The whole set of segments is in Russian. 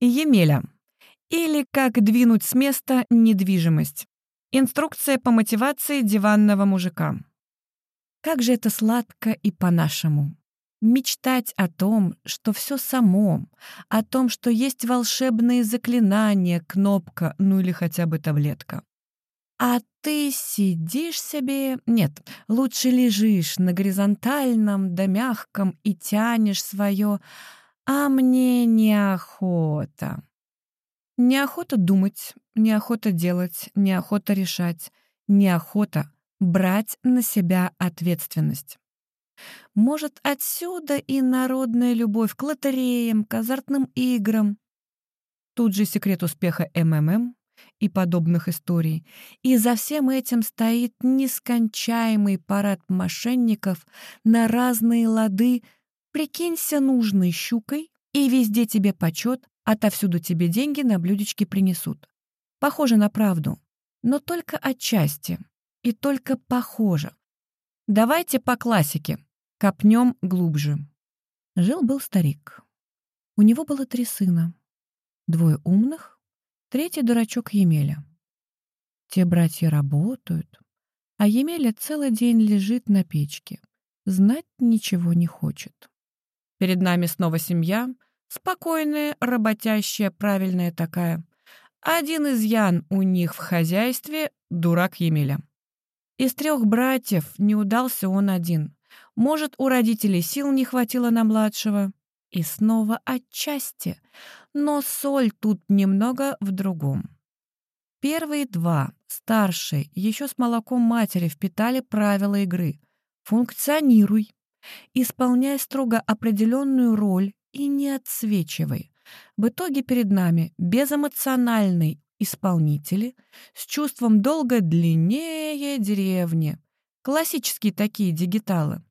Емеля. Или как двинуть с места недвижимость. Инструкция по мотивации диванного мужика. Как же это сладко и по-нашему. Мечтать о том, что все само, о том, что есть волшебные заклинания, кнопка, ну или хотя бы таблетка. А ты сидишь себе... Нет, лучше лежишь на горизонтальном да мягком и тянешь свое «а мне неохота». Неохота думать, неохота делать, неохота решать, неохота брать на себя ответственность. Может, отсюда и народная любовь к лотереям, к азартным играм. Тут же секрет успеха МММ и подобных историй. И за всем этим стоит нескончаемый парад мошенников на разные лады. Прикинься нужной щукой, и везде тебе почет, Отовсюду тебе деньги на блюдечке принесут. Похоже на правду, но только отчасти. И только похоже. Давайте по классике. Копнем глубже. Жил-был старик. У него было три сына. Двое умных, третий дурачок Емеля. Те братья работают, а Емеля целый день лежит на печке. Знать ничего не хочет. Перед нами снова семья — Спокойная, работящая, правильная такая. Один из Ян у них в хозяйстве — дурак Емеля. Из трех братьев не удался он один. Может, у родителей сил не хватило на младшего. И снова отчасти. Но соль тут немного в другом. Первые два, старшие, еще с молоком матери впитали правила игры. Функционируй. Исполняй строго определенную роль и не отсвечивай. В итоге перед нами безэмоциональный исполнители с чувством долга длиннее деревни. Классические такие дигиталы.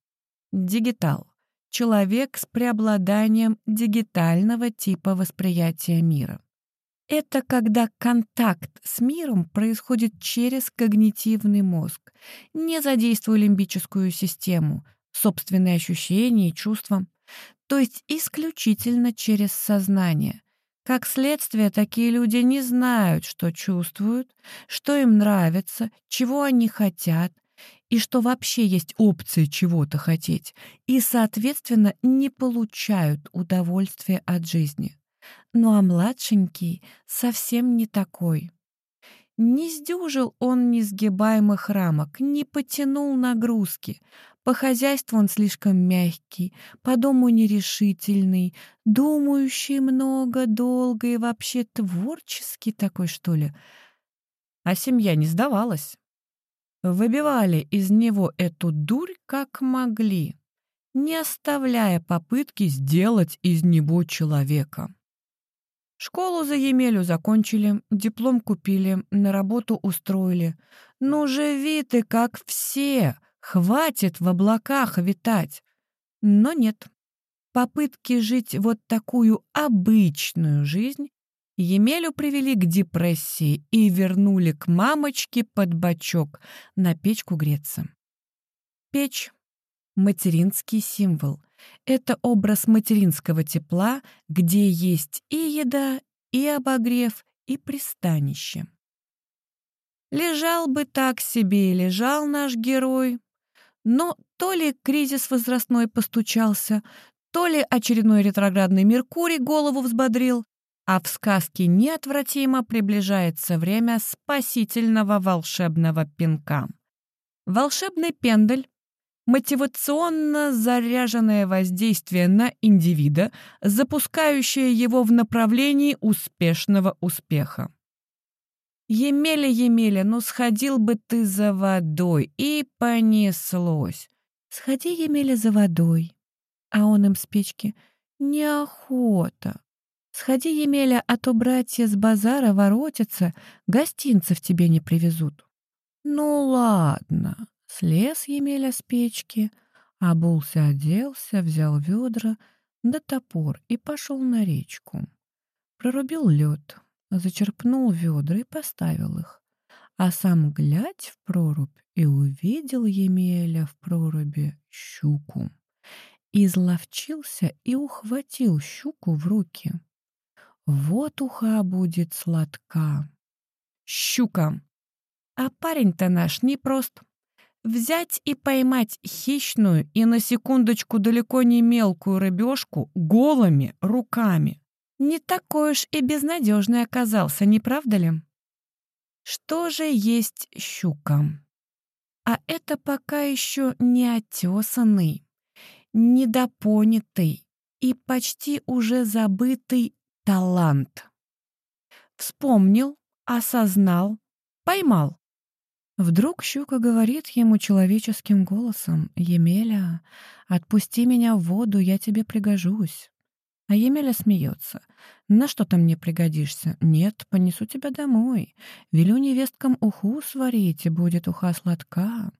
Дигитал. Человек с преобладанием дигитального типа восприятия мира. Это когда контакт с миром происходит через когнитивный мозг, не задействуя лимбическую систему, собственные ощущения и чувства то есть исключительно через сознание. Как следствие, такие люди не знают, что чувствуют, что им нравится, чего они хотят, и что вообще есть опция чего-то хотеть, и, соответственно, не получают удовольствия от жизни. Ну а младшенький совсем не такой. Не сдюжил он несгибаемых рамок, не потянул нагрузки, по хозяйству он слишком мягкий, по дому нерешительный, думающий много, долго и вообще творческий такой, что ли. А семья не сдавалась. Выбивали из него эту дурь как могли, не оставляя попытки сделать из него человека. Школу за Емелю закончили, диплом купили, на работу устроили. Ну, живи ты как все, Хватит в облаках витать. Но нет. Попытки жить вот такую обычную жизнь Емелю привели к депрессии и вернули к мамочке под бочок на печку греться. Печь — материнский символ. Это образ материнского тепла, где есть и еда, и обогрев, и пристанище. Лежал бы так себе и лежал наш герой, но то ли кризис возрастной постучался, то ли очередной ретроградный Меркурий голову взбодрил, а в сказке неотвратимо приближается время спасительного волшебного пинка. Волшебный пендель — мотивационно заряженное воздействие на индивида, запускающее его в направлении успешного успеха. «Емеля, Емеля, ну сходил бы ты за водой!» И понеслось. «Сходи, Емеля, за водой!» А он им с печки «Неохота!» «Сходи, Емеля, а то братья с базара воротятся, гостинцев тебе не привезут». «Ну ладно!» Слез Емеля с печки, обулся, оделся, взял ведра да топор и пошел на речку. Прорубил лед, зачерпнул ведра и поставил их, а сам глядь в прорубь и увидел Емеля в проруби щуку. Изловчился и ухватил щуку в руки. Вот уха будет сладка. Щука. А парень-то наш непрост. Взять и поймать хищную и на секундочку далеко не мелкую рыбешку голыми руками. Не такой уж и безнадежный оказался, не правда ли? Что же есть щука? А это пока еще не отесанный, недопонятый и почти уже забытый талант. Вспомнил, осознал, поймал. Вдруг щука говорит ему человеческим голосом, «Емеля, отпусти меня в воду, я тебе пригожусь». А Емеля смеется. «На что ты мне пригодишься?» «Нет, понесу тебя домой. Велю невесткам уху сварить, и будет уха сладка».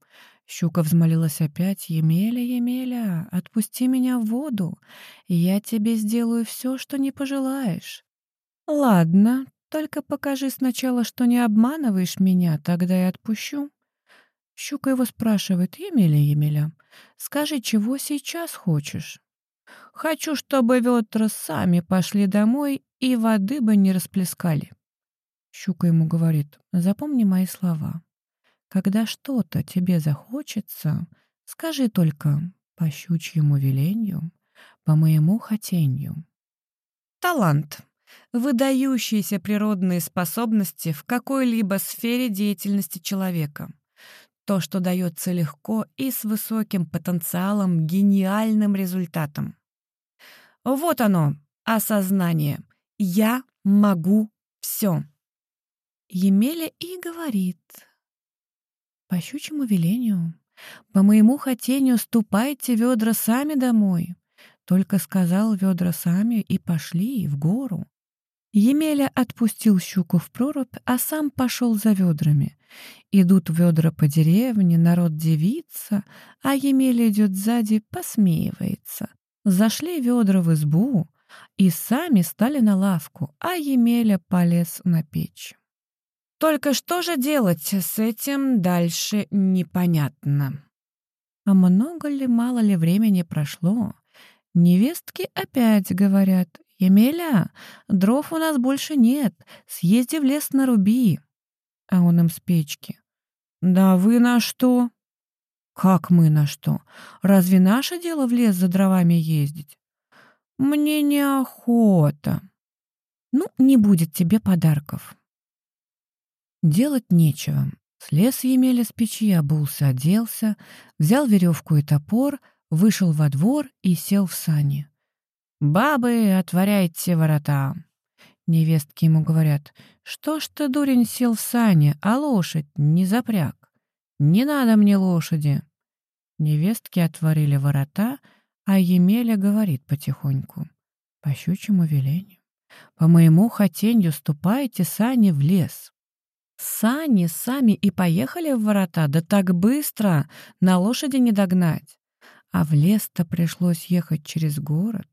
Щука взмолилась опять. «Емеля, Емеля, отпусти меня в воду. Я тебе сделаю все, что не пожелаешь». «Ладно, только покажи сначала, что не обманываешь меня, тогда и отпущу». Щука его спрашивает. «Емеля, Емеля, скажи, чего сейчас хочешь?» Хочу, чтобы ведра сами пошли домой и воды бы не расплескали. Щука ему говорит, запомни мои слова. Когда что-то тебе захочется, скажи только по щучьему велению, по моему хотению. Талант. Выдающиеся природные способности в какой-либо сфере деятельности человека. То, что дается легко и с высоким потенциалом, гениальным результатом. Вот оно, осознание. Я могу все. Емеля и говорит. По щучьему велению, по моему хотению ступайте ведра сами домой. Только сказал ведра сами и пошли в гору. Емеля отпустил щуку в прорубь, а сам пошел за ведрами. Идут ведра по деревне, народ девится, а Емеля идет сзади, посмеивается. Зашли ведра в избу и сами стали на лавку, а Емеля полез на печь. Только что же делать с этим дальше непонятно. А много ли, мало ли времени прошло? Невестки опять говорят, «Емеля, дров у нас больше нет, съезди в лес наруби». А он им с печки. «Да вы на что?» «Как мы на что? Разве наше дело в лес за дровами ездить?» «Мне неохота». «Ну, не будет тебе подарков». Делать нечего. Слез Емеля с печи, обулся, оделся, взял веревку и топор, вышел во двор и сел в сани. «Бабы, отворяйте ворота!» Невестки ему говорят, «Что ж ты, дурень, сел в сани, а лошадь не запряг? Не надо мне лошади!» Невестки отворили ворота, а Емеля говорит потихоньку. По щучьему велению. По моему хотенью ступайте сани в лес. Сани сами и поехали в ворота, да так быстро, на лошади не догнать. А в лес-то пришлось ехать через город.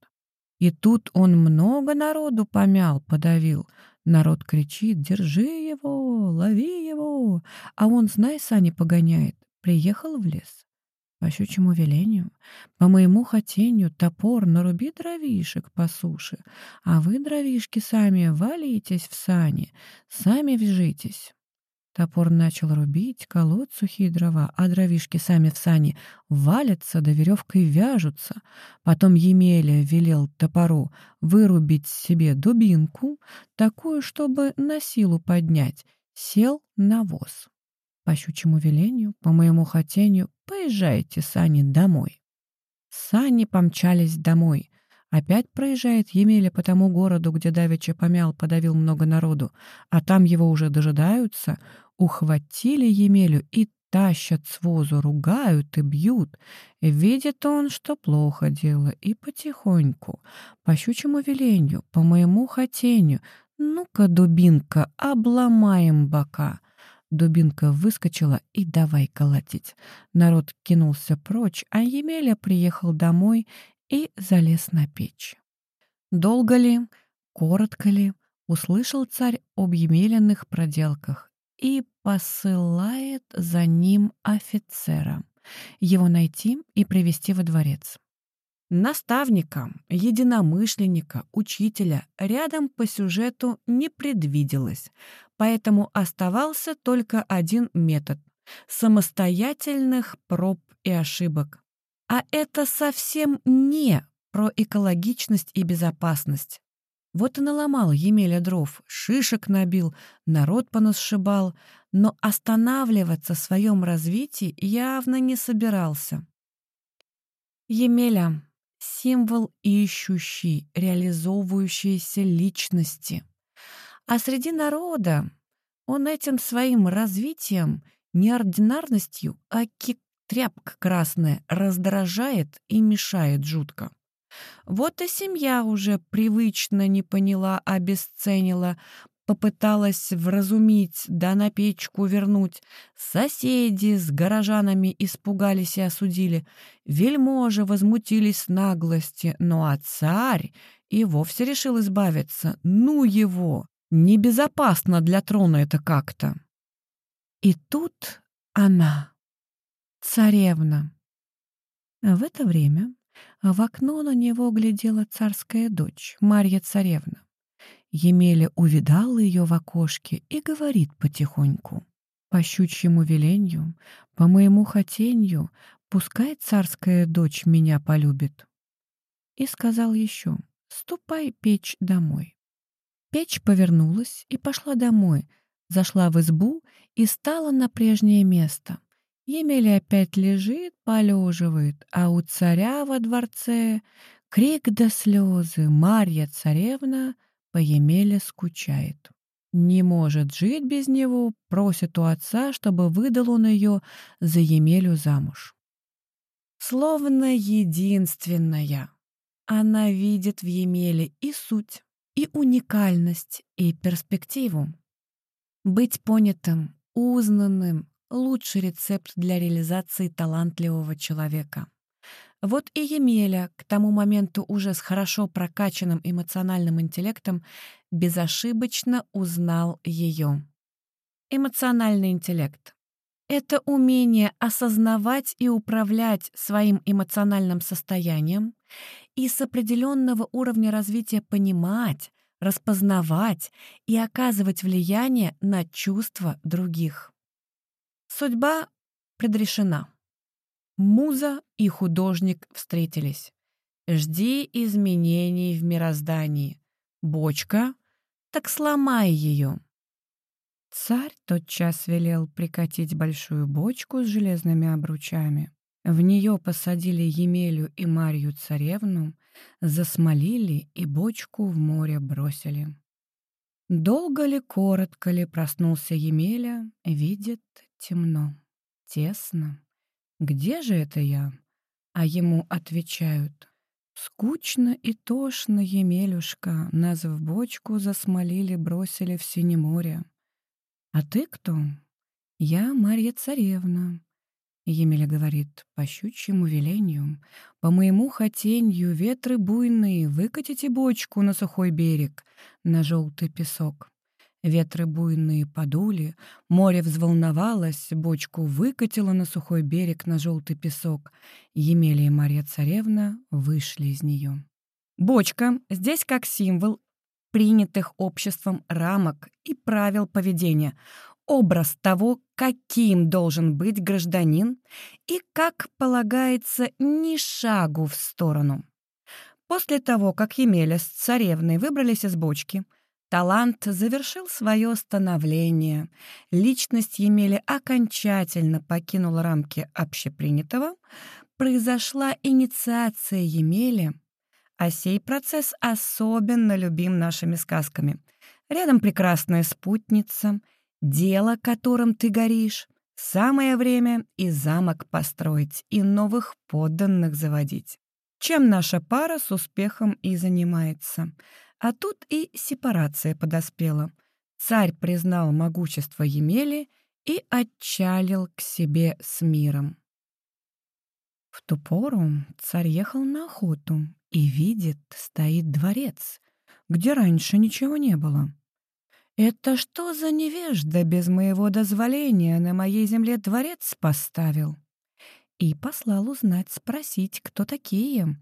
И тут он много народу помял, подавил. Народ кричит «Держи его! Лови его!» А он, знай, сани погоняет. Приехал в лес. По щучьему велению, по моему хотению, топор наруби дровишек по суше, а вы, дровишки, сами валитесь в сани, сами вяжитесь. Топор начал рубить, колоть сухие дрова, а дровишки сами в сани валятся, да веревкой вяжутся. Потом Емеля велел топору вырубить себе дубинку, такую, чтобы на силу поднять, сел на воз. По щучьему велению, по моему хотению, поезжайте, сани, домой. Сани помчались домой. Опять проезжает Емеля по тому городу, где давеча помял, подавил много народу, а там его уже дожидаются, ухватили Емелю и тащат с возу, ругают и бьют. Видит он, что плохо дело, и потихоньку, по щучьему велению, по моему хотению, ну-ка, дубинка, обломаем бока. Дубинка выскочила и давай колотить. Народ кинулся прочь, а Емеля приехал домой и залез на печь. Долго ли, коротко ли, услышал царь об Емеляных проделках и посылает за ним офицера, его найти и привести во дворец. Наставника, единомышленника, учителя рядом по сюжету не предвиделось, поэтому оставался только один метод — самостоятельных проб и ошибок. А это совсем не про экологичность и безопасность. Вот и наломал Емеля дров, шишек набил, народ понасшибал, но останавливаться в своем развитии явно не собирался. Емеля — символ ищущей, реализовывающейся личности. А среди народа он этим своим развитием, неординарностью, а тряпка красная, раздражает и мешает жутко. Вот и семья уже привычно не поняла, обесценила, попыталась вразумить, да на печку вернуть. Соседи с горожанами испугались и осудили. Вельможи возмутились наглости, ну а царь и вовсе решил избавиться. Ну его! Небезопасно для трона это как-то. И тут она, царевна. В это время в окно на него глядела царская дочь, Марья царевна. Емеля увидал ее в окошке и говорит потихоньку. «По щучьему веленью, по моему хотенью, пускай царская дочь меня полюбит». И сказал еще, «Ступай печь домой». Печь повернулась и пошла домой, зашла в избу и стала на прежнее место. Емеля опять лежит, полеживает, а у царя во дворце крик да слезы. Марья царевна по Емеле скучает. Не может жить без него, просит у отца, чтобы выдал он ее за Емелю замуж. Словно единственная, она видит в Емеле и суть, и уникальность, и перспективу. Быть понятым, узнанным, лучший рецепт для реализации талантливого человека. Вот и Емеля, к тому моменту уже с хорошо прокачанным эмоциональным интеллектом, безошибочно узнал ее. Эмоциональный интеллект — это умение осознавать и управлять своим эмоциональным состоянием и с определенного уровня развития понимать, распознавать и оказывать влияние на чувства других. Судьба предрешена. Муза и художник встретились. Жди изменений в мироздании. Бочка? Так сломай ее. Царь тотчас велел прикатить большую бочку с железными обручами. В нее посадили Емелю и Марью царевну, засмолили и бочку в море бросили. Долго ли, коротко ли проснулся Емеля, видит темно, тесно. Где же это я? А ему отвечают. Скучно и тошно, Емелюшка, нас в бочку засмолили, бросили в синее море. А ты кто? Я Марья Царевна. Емеля говорит, по щучьему велению, по моему хотенью, ветры буйные, выкатите бочку на сухой берег, на желтый песок. Ветры буйные подули, море взволновалось, бочку выкатило на сухой берег на желтый песок. Емелия и Марья Царевна вышли из нее. Бочка здесь как символ принятых обществом рамок и правил поведения, образ того, каким должен быть гражданин и, как полагается, ни шагу в сторону. После того, как Емеля с царевной выбрались из бочки — Талант завершил свое становление. Личность Емели окончательно покинула рамки общепринятого. Произошла инициация Емели, а сей процесс особенно любим нашими сказками. Рядом прекрасная спутница, дело, которым ты горишь. Самое время и замок построить, и новых подданных заводить. Чем наша пара с успехом и занимается — а тут и сепарация подоспела. Царь признал могущество Емели и отчалил к себе с миром. В ту пору царь ехал на охоту и видит, стоит дворец, где раньше ничего не было. «Это что за невежда без моего дозволения на моей земле дворец поставил?» И послал узнать, спросить, кто такие,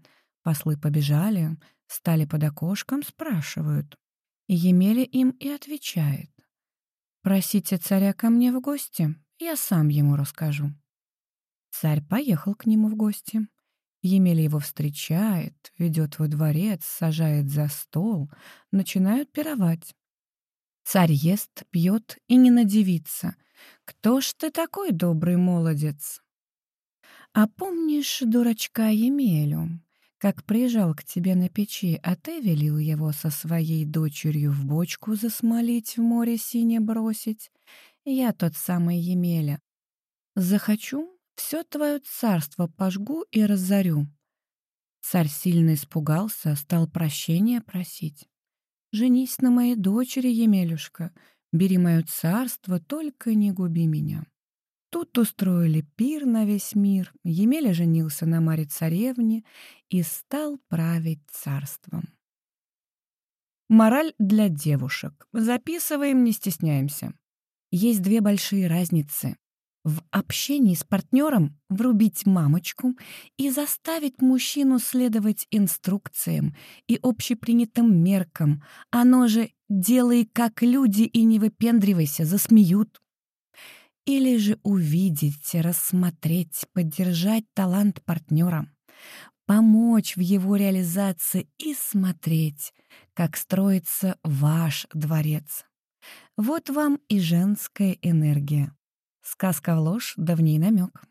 Послы побежали, стали под окошком, спрашивают. Емеля им и отвечает. «Просите царя ко мне в гости, я сам ему расскажу». Царь поехал к нему в гости. Емеля его встречает, ведет во дворец, сажает за стол, начинают пировать. Царь ест, пьет и не надевится. «Кто ж ты такой добрый молодец?» «А помнишь дурачка Емелю, как приезжал к тебе на печи, а ты велел его со своей дочерью в бочку засмолить, в море синее бросить? Я тот самый Емеля. Захочу, все твое царство пожгу и разорю». Царь сильно испугался, стал прощения просить. «Женись на моей дочери, Емелюшка, бери мое царство, только не губи меня». Тут устроили пир на весь мир, Емеля женился на Маре Царевне и стал править царством. Мораль для девушек. Записываем, не стесняемся. Есть две большие разницы в общении с партнером врубить мамочку и заставить мужчину следовать инструкциям и общепринятым меркам. Оно же «делай как люди и не выпендривайся», засмеют. Или же увидеть, рассмотреть, поддержать талант партнера, помочь в его реализации и смотреть, как строится ваш дворец. Вот вам и женская энергия. Сказка в ложь, да в ней намек.